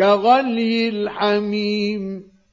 كغلي الحميم